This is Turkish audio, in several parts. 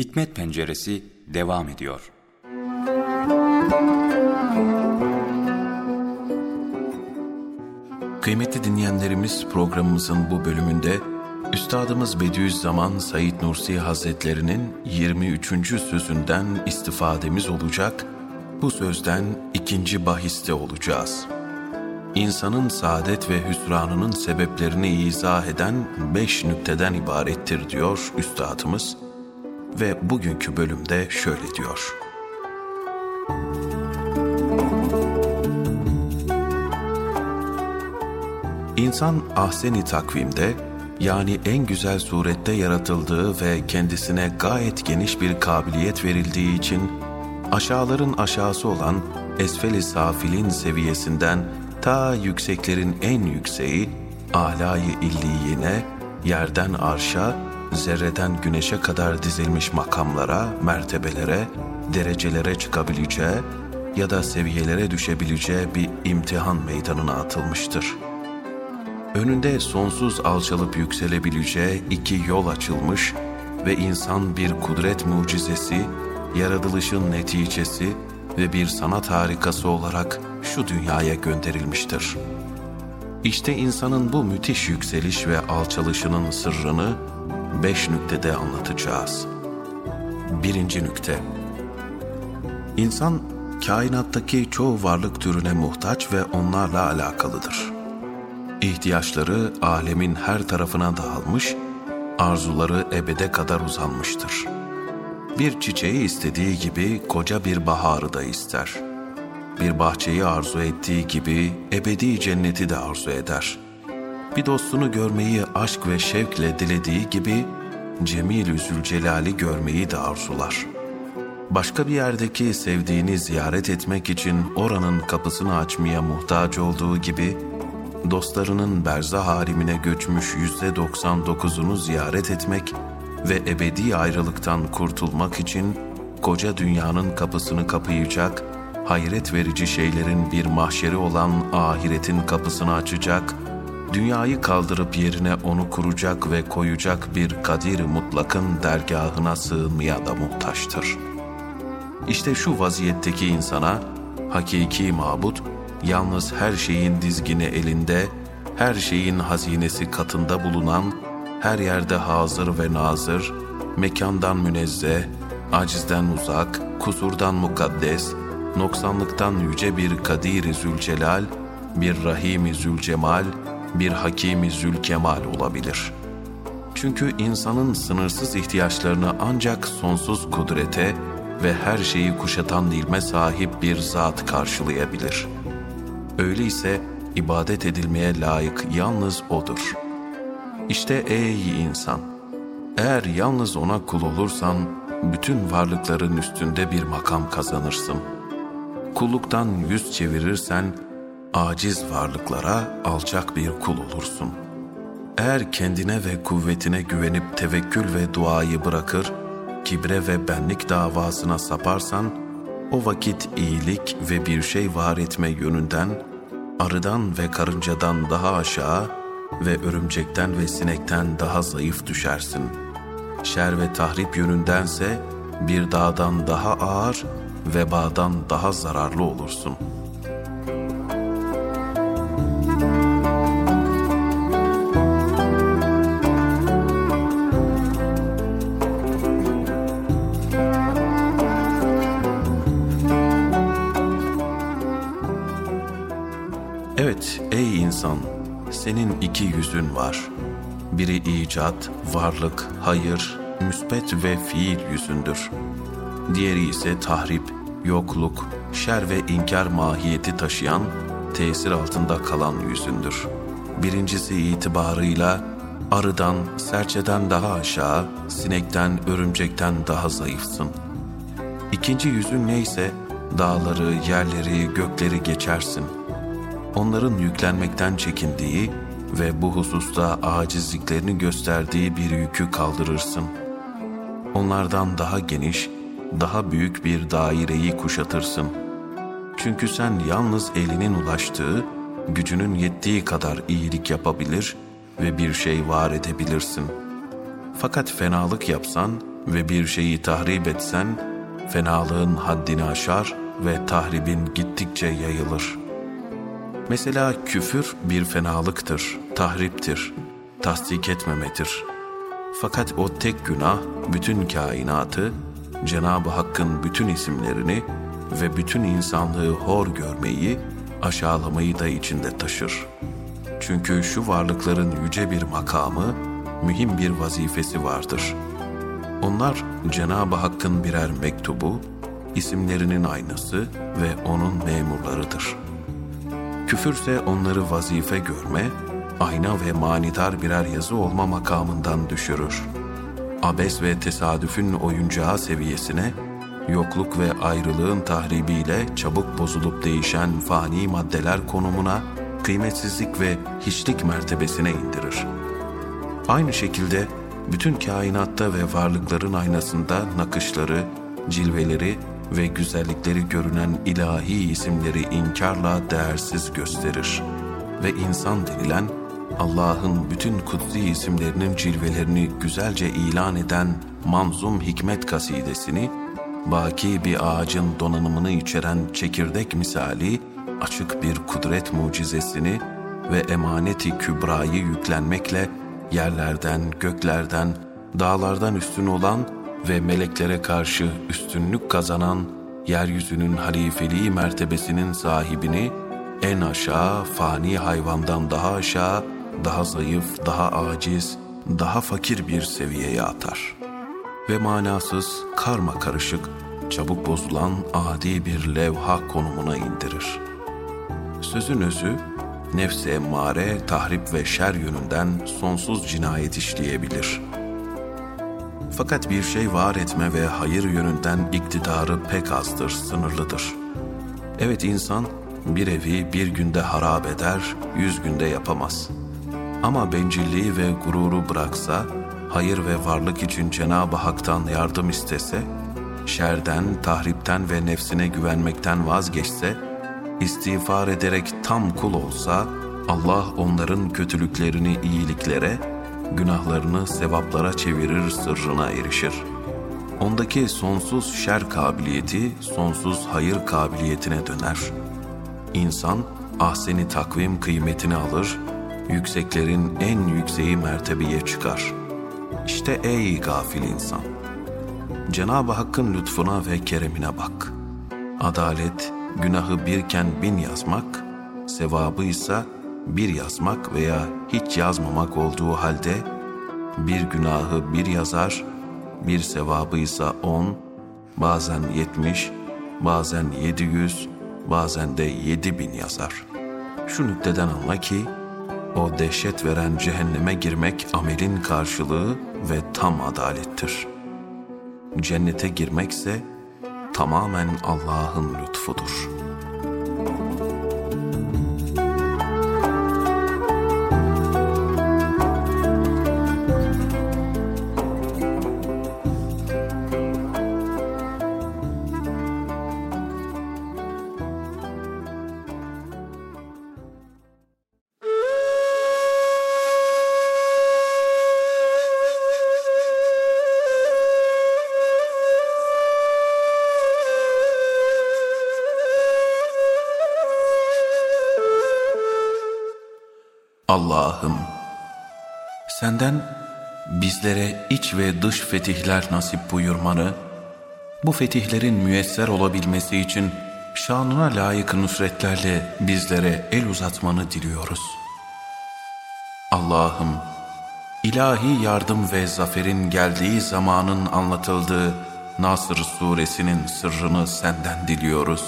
Hikmet Penceresi devam ediyor. Kıymetli dinleyenlerimiz programımızın bu bölümünde Üstadımız Bediüzzaman Said Nursi Hazretlerinin 23. sözünden istifademiz olacak. Bu sözden ikinci bahiste olacağız. İnsanın saadet ve hüsranının sebeplerini izah eden beş nükteden ibarettir diyor Üstadımız ve bugünkü bölümde şöyle diyor. İnsan ahseni takvimde yani en güzel surette yaratıldığı ve kendisine gayet geniş bir kabiliyet verildiği için aşağıların aşağısı olan esfeli safilin seviyesinden ta yükseklerin en yükseği alayı illiyine, yerden arşa, zerreden güneşe kadar dizilmiş makamlara, mertebelere, derecelere çıkabileceği ya da seviyelere düşebileceği bir imtihan meydanına atılmıştır. Önünde sonsuz alçalıp yükselebileceği iki yol açılmış ve insan bir kudret mucizesi, yaratılışın neticesi ve bir sanat harikası olarak şu dünyaya gönderilmiştir. İşte insanın bu müthiş yükseliş ve alçalışının sırrını beş nüktede anlatacağız. Birinci nükte İnsan, kainattaki çoğu varlık türüne muhtaç ve onlarla alakalıdır. İhtiyaçları alemin her tarafına dağılmış, arzuları ebede kadar uzanmıştır. Bir çiçeği istediği gibi koca bir baharı da ister. Bir bahçeyi arzu ettiği gibi ebedi cenneti de arzu eder. Bir dostunu görmeyi aşk ve şevkle dilediği gibi Cemil-ü Zülcelal'i görmeyi de arzular. Başka bir yerdeki sevdiğini ziyaret etmek için oranın kapısını açmaya muhtaç olduğu gibi dostlarının berzah harimine göçmüş yüzde 99'unu ziyaret etmek ve ebedi ayrılıktan kurtulmak için koca dünyanın kapısını kapayacak, hayret verici şeylerin bir mahşeri olan ahiretin kapısını açacak, dünyayı kaldırıp yerine onu kuracak ve koyacak bir kadir mutlakın dergahına sığınmaya da muhtaçtır. İşte şu vaziyetteki insana hakiki mabut, yalnız her şeyin dizgini elinde, her şeyin hazinesi katında bulunan, her yerde hazır ve nazır, mekandan münezzeh, acizden uzak, kusurdan mukaddes, noksanlıktan yüce bir Kadir-i Zülcelal, bir Rahim-i Zülcemal, bir Hakim-i Zülkemal olabilir. Çünkü insanın sınırsız ihtiyaçlarını ancak sonsuz kudrete ve her şeyi kuşatan ilme sahip bir zat karşılayabilir.'' Öyleyse ibadet edilmeye layık yalnız O'dur. İşte ey insan! Eğer yalnız O'na kul olursan, bütün varlıkların üstünde bir makam kazanırsın. Kulluktan yüz çevirirsen, aciz varlıklara alçak bir kul olursun. Eğer kendine ve kuvvetine güvenip tevekkül ve duayı bırakır, kibre ve benlik davasına saparsan, o vakit iyilik ve bir şey var etme yönünden arıdan ve karıncadan daha aşağı ve örümcekten ve sinekten daha zayıf düşersin. Şer ve tahrip yönündense bir dağdan daha ağır, vebadan daha zararlı olursun.'' Evet ey insan, senin iki yüzün var. Biri icat, varlık, hayır, müsbet ve fiil yüzündür. Diğeri ise tahrip, yokluk, şer ve inkar mahiyeti taşıyan, tesir altında kalan yüzündür. Birincisi itibarıyla arıdan, serçeden daha aşağı, sinekten, örümcekten daha zayıfsın. İkinci yüzün neyse, dağları, yerleri, gökleri geçersin.'' Onların yüklenmekten çekindiği ve bu hususta acizliklerini gösterdiği bir yükü kaldırırsın. Onlardan daha geniş, daha büyük bir daireyi kuşatırsın. Çünkü sen yalnız elinin ulaştığı, gücünün yettiği kadar iyilik yapabilir ve bir şey var edebilirsin. Fakat fenalık yapsan ve bir şeyi tahrip etsen, fenalığın haddini aşar ve tahribin gittikçe yayılır. Mesela küfür bir fenalıktır, tahriptir, tasdik etmemedir. Fakat o tek günah bütün kainatı, Cenab-ı Hakk'ın bütün isimlerini ve bütün insanlığı hor görmeyi, aşağılamayı da içinde taşır. Çünkü şu varlıkların yüce bir makamı, mühim bir vazifesi vardır. Onlar Cenab-ı Hakk'ın birer mektubu, isimlerinin aynası ve onun memurlarıdır. Küfürse onları vazife görme, ayna ve manidar birer yazı olma makamından düşürür. Abes ve tesadüfün oyuncağı seviyesine, yokluk ve ayrılığın tahribiyle çabuk bozulup değişen fani maddeler konumuna, kıymetsizlik ve hiçlik mertebesine indirir. Aynı şekilde bütün kainatta ve varlıkların aynasında nakışları, cilveleri ve güzellikleri görünen ilahi isimleri inkarla değersiz gösterir. Ve insan denilen Allah'ın bütün kutsi isimlerinin cilvelerini güzelce ilan eden manzum hikmet kasidesini, baki bir ağacın donanımını içeren çekirdek misali, açık bir kudret mucizesini ve emaneti kübrayı yüklenmekle yerlerden, göklerden, dağlardan üstün olan ve meleklere karşı üstünlük kazanan yeryüzünün halifeliği mertebesinin sahibini en aşağı fani hayvandan daha aşağı, daha zayıf, daha aciz, daha fakir bir seviyeye atar. Ve manasız, karma karışık, çabuk bozulan adi bir levha konumuna indirir. Sözün özü, nefse emmare, tahrip ve şer yönünden sonsuz cinayet işleyebilir. Fakat bir şey var etme ve hayır yönünden iktidarı pek azdır, sınırlıdır. Evet insan bir evi bir günde harap eder, yüz günde yapamaz. Ama bencilliği ve gururu bıraksa, hayır ve varlık için Cenab-ı Hak'tan yardım istese, şerden, tahripten ve nefsine güvenmekten vazgeçse, istiğfar ederek tam kul olsa, Allah onların kötülüklerini iyiliklere, günahlarını sevaplara çevirir sırrına erişir. Ondaki sonsuz şer kabiliyeti, sonsuz hayır kabiliyetine döner. İnsan, ahseni takvim kıymetini alır, yükseklerin en yükseği mertebeye çıkar. İşte ey gafil insan! Cenab-ı Hakk'ın lütfuna ve keremine bak. Adalet, günahı birken bin yazmak, sevabı ise bir yazmak veya hiç yazmamak olduğu halde bir günahı bir yazar, bir sevabı ise on, bazen yetmiş, bazen yedi yüz, bazen de yedi bin yazar. Şu nükteden anla ki, o dehşet veren cehenneme girmek amelin karşılığı ve tam adalettir. Cennete girmekse tamamen Allah'ın lütfudur.'' Allah'ım, senden bizlere iç ve dış fetihler nasip buyurmanı, bu fetihlerin müyesser olabilmesi için şanına layık nusretlerle bizlere el uzatmanı diliyoruz. Allah'ım, ilahi yardım ve zaferin geldiği zamanın anlatıldığı Nasr suresinin sırrını senden diliyoruz.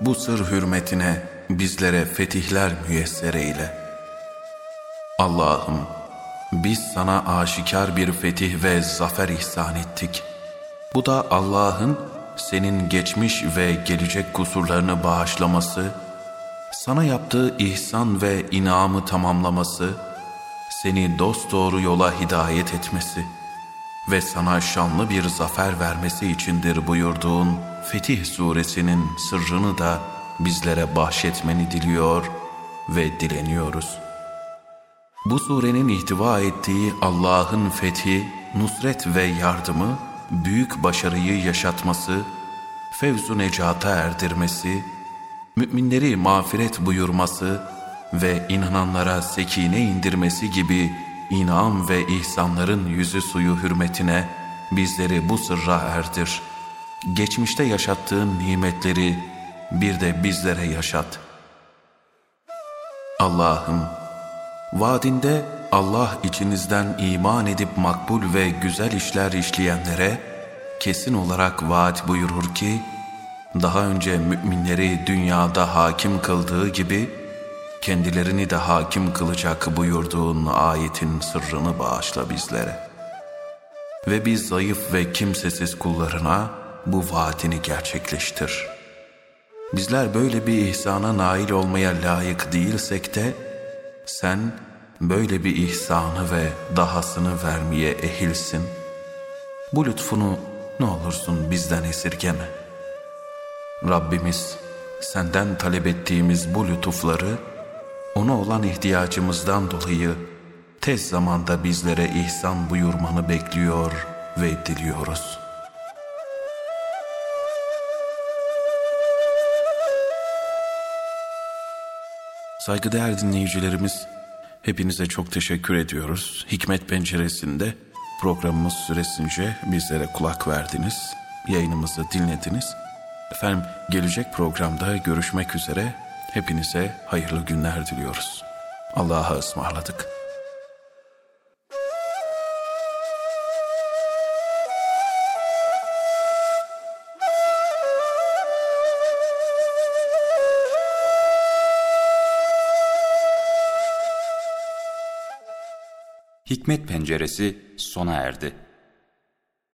Bu sır hürmetine bizlere fetihler müyesser eyle.'' Allah'ım biz sana aşikar bir fetih ve zafer ihsan ettik. Bu da Allah'ın senin geçmiş ve gelecek kusurlarını bağışlaması, sana yaptığı ihsan ve inamı tamamlaması, seni dosdoğru yola hidayet etmesi ve sana şanlı bir zafer vermesi içindir buyurduğun Fetih suresinin sırrını da bizlere bahşetmeni diliyor ve dileniyoruz.'' Bu surenin ihtiva ettiği Allah'ın fethi, nusret ve yardımı büyük başarıyı yaşatması, fevzu necata erdirmesi, müminleri mağfiret buyurması ve inananlara sekine indirmesi gibi inam ve ihsanların yüzü suyu hürmetine bizleri bu sırra erdir. Geçmişte yaşattığın nimetleri bir de bizlere yaşat. Allah'ım, vaadinde Allah içinizden iman edip makbul ve güzel işler işleyenlere kesin olarak vaat buyurur ki, daha önce müminleri dünyada hakim kıldığı gibi, kendilerini de hakim kılacak buyurduğun ayetin sırrını bağışla bizlere. Ve biz zayıf ve kimsesiz kullarına bu vaatini gerçekleştir. Bizler böyle bir ihsana nail olmaya layık değilsek de, sen böyle bir ihsanı ve dahasını vermeye ehilsin. Bu lütfunu ne olursun bizden esirgeme. Rabbimiz senden talep ettiğimiz bu lütufları ona olan ihtiyacımızdan dolayı tez zamanda bizlere ihsan buyurmanı bekliyor ve diliyoruz. Saygıdeğer dinleyicilerimiz, hepinize çok teşekkür ediyoruz. Hikmet Penceresi'nde programımız süresince bizlere kulak verdiniz, yayınımızı dinlediniz. Efendim gelecek programda görüşmek üzere. Hepinize hayırlı günler diliyoruz. Allah'a ısmarladık. Hikmet Penceresi sona erdi.